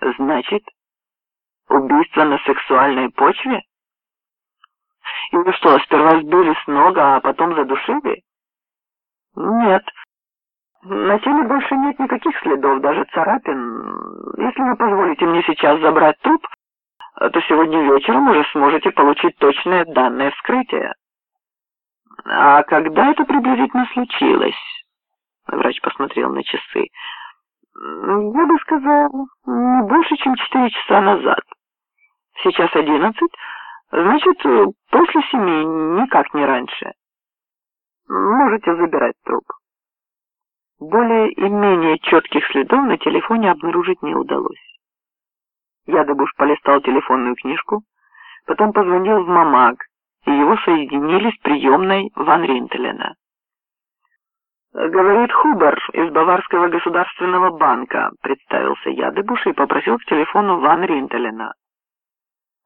Значит, убийство на сексуальной почве? Вы что, сперва сбили с ног, а потом задушили? Нет. На теле больше нет никаких следов, даже царапин. Если вы позволите мне сейчас забрать труп, то сегодня вечером уже сможете получить точные данные вскрытия. А когда это приблизительно случилось? Врач посмотрел на часы. Я бы сказал, не больше, чем четыре часа назад. Сейчас одиннадцать, значит, после семи, никак не раньше. Можете забирать труп. Более и менее четких следов на телефоне обнаружить не удалось. Ядобуш полистал телефонную книжку, потом позвонил в Мамаг, и его соединили с приемной Ван Ринтелена. «Говорит Хубер из Баварского государственного банка», — представился Ядыбуш и попросил к телефону Ван Ринтелена.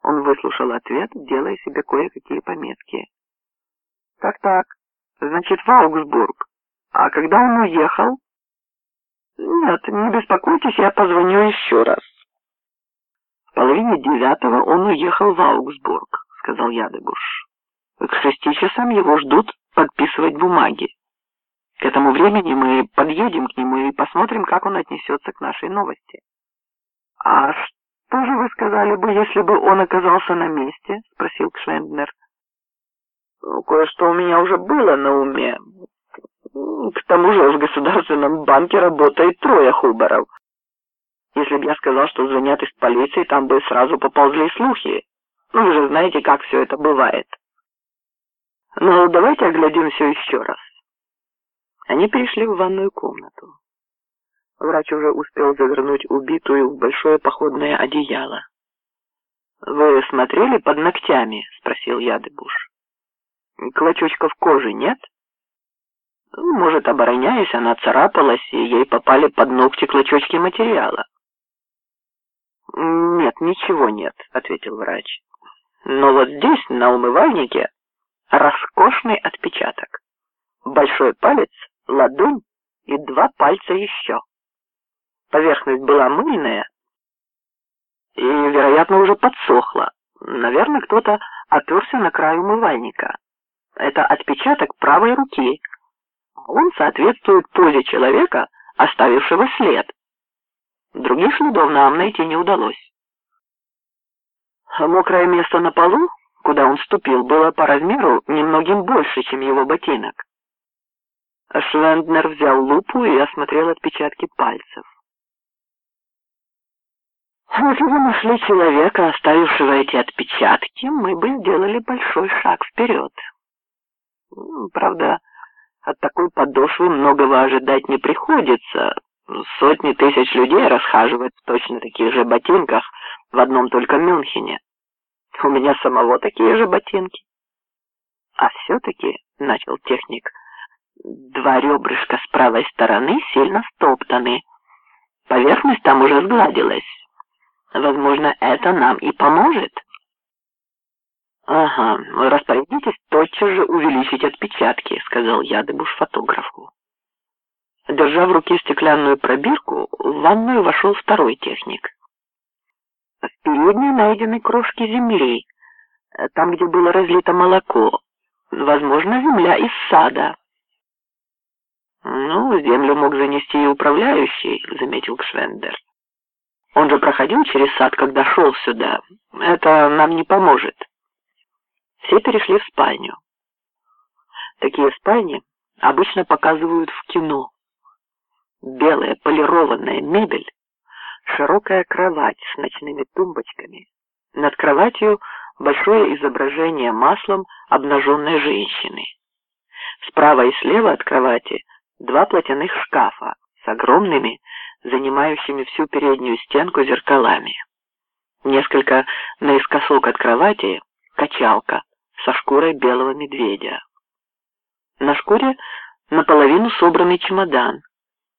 Он выслушал ответ, делая себе кое-какие пометки. «Так-так, значит, в Аугсбург. А когда он уехал?» «Нет, не беспокойтесь, я позвоню еще раз». В половине девятого он уехал в Аугсбург, сказал Ядыбуш. К шести часам его ждут подписывать бумаги. К этому времени мы подъедем к нему и посмотрим, как он отнесется к нашей новости. А что же вы сказали бы, если бы он оказался на месте? Спросил Кшенднер. Ну, кое-что у меня уже было на уме. К тому же в государственном банке работает трое Хуберов. Если бы я сказал, что звонят из полиции, там бы сразу поползли слухи. Ну, вы же знаете, как все это бывает. Ну, давайте оглядим все еще раз. Они перешли в ванную комнату. Врач уже успел завернуть убитую в большое походное одеяло. «Вы смотрели под ногтями?» — спросил Ядыбуш. «Клочочков кожи нет?» «Может, обороняясь, она царапалась, и ей попали под ногти клочочки материала». «Нет, ничего нет», — ответил врач. «Но вот здесь, на умывальнике, роскошный отпечаток. Большой палец, ладонь и два пальца еще. Поверхность была мыльная и, вероятно, уже подсохла. Наверное, кто-то оперся на край умывальника. Это отпечаток правой руки. Он соответствует позе человека, оставившего след. Других следов нам найти не удалось. Мокрое место на полу, куда он ступил, было по размеру немногим больше, чем его ботинок. Швенднер взял лупу и осмотрел отпечатки пальцев. Если бы нашли человека, оставившего эти отпечатки, мы бы сделали большой шаг вперед. Правда, от такой подошвы многого ожидать не приходится, Сотни тысяч людей расхаживают в точно таких же ботинках в одном только Мюнхене. У меня самого такие же ботинки. А все-таки, начал техник, два ребрышка с правой стороны сильно стоптаны. Поверхность там уже сгладилась. Возможно, это нам и поможет. Ага, распорядитесь тотчас же увеличить отпечатки, сказал Ядыбуш фотографу. Держа в руке стеклянную пробирку, в ванную вошел второй техник. В передней найдены крошки земли, там, где было разлито молоко. Возможно, земля из сада. «Ну, землю мог занести и управляющий», — заметил Кшвендер. «Он же проходил через сад, когда шел сюда. Это нам не поможет». Все перешли в спальню. Такие спальни обычно показывают в кино белая полированная мебель, широкая кровать с ночными тумбочками. Над кроватью большое изображение маслом обнаженной женщины. Справа и слева от кровати два платяных шкафа с огромными, занимающими всю переднюю стенку зеркалами. Несколько наискосок от кровати качалка со шкурой белого медведя. На шкуре наполовину собранный чемодан,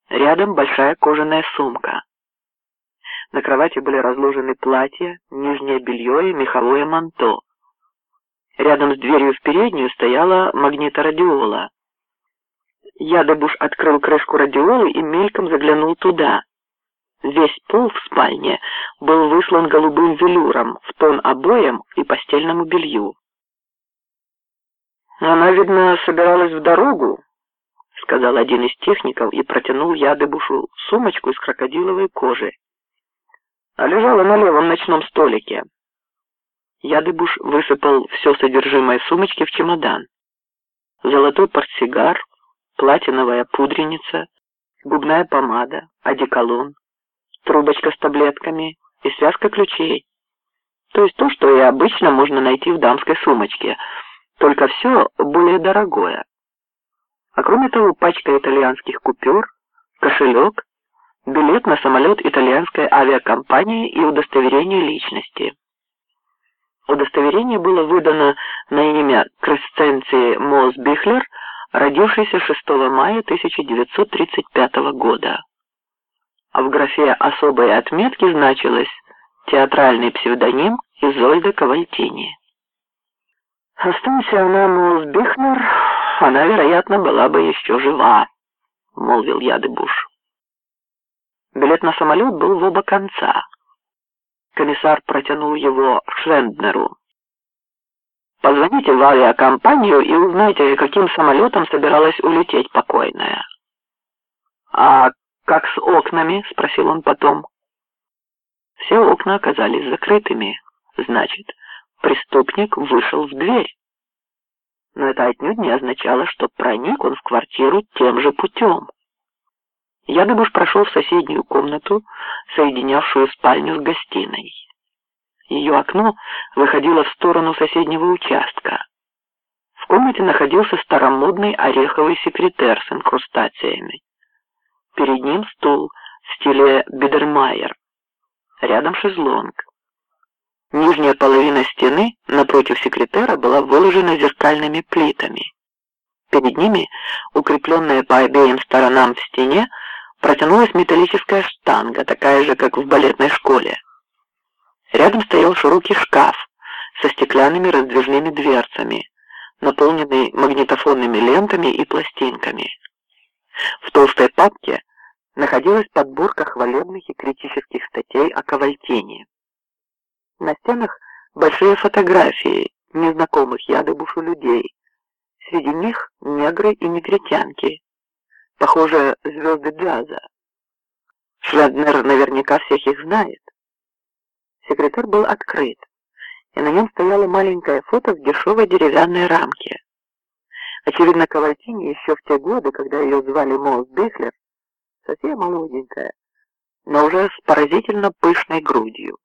Рядом большая кожаная сумка. На кровати были разложены платья, нижнее белье и меховое манто. Рядом с дверью в переднюю стояла магниторадиола. Ядобуш открыл крышку радиолы и мельком заглянул туда. Весь пол в спальне был выслан голубым велюром в тон обоям и постельному белью. «Она, видно, собиралась в дорогу», — сказал один из техников и протянул Ядыбушу сумочку из крокодиловой кожи. А лежала на левом ночном столике. Ядыбуш высыпал все содержимое сумочки в чемодан. Золотой портсигар, платиновая пудреница, губная помада, одеколон, трубочка с таблетками и связка ключей. То есть то, что и обычно можно найти в дамской сумочке, только все более дорогое. А кроме того, пачка итальянских купюр, кошелек, билет на самолет итальянской авиакомпании и удостоверение личности. Удостоверение было выдано на имя Кресценции Мосс Бихлер, родившейся 6 мая 1935 года. А в графе особой отметки значилось театральный псевдоним Изольда Кавальтини. Останься она, Мосс Бихлер, она, вероятно, была бы еще жива, молвил Ядыбуш. Билет на самолет был в оба конца. Комиссар протянул его Швенднеру. «Позвоните в авиакомпанию и узнайте, каким самолетом собиралась улететь покойная». «А как с окнами?» — спросил он потом. Все окна оказались закрытыми. Значит, преступник вышел в дверь. Но это отнюдь не означало, что проник он в квартиру тем же путем. Ядыбуш прошел в соседнюю комнату, соединявшую спальню с гостиной. Ее окно выходило в сторону соседнего участка. В комнате находился старомодный ореховый секретер с инкрустациями. Перед ним стул в стиле Бидермайер. Рядом шезлонг. Нижняя половина стены напротив секретера была выложена зеркальными плитами. Перед ними, укрепленная по обеим сторонам в стене, протянулась металлическая штанга, такая же, как в балетной школе. Рядом стоял широкий шкаф со стеклянными раздвижными дверцами, наполненный магнитофонными лентами и пластинками. В толстой папке находилась подборка хвалебных и критических статей о Ковальтине. На стенах большие фотографии незнакомых Ядыбушу людей. Среди них негры и негритянки, Похоже, звезды джаза. Шведнер наверняка всех их знает. Секретарь был открыт, и на нем стояло маленькое фото в дешевой деревянной рамке. Очевидно, Кавальтини еще в те годы, когда ее звали Моус Бехлер, совсем молоденькая, но уже с поразительно пышной грудью.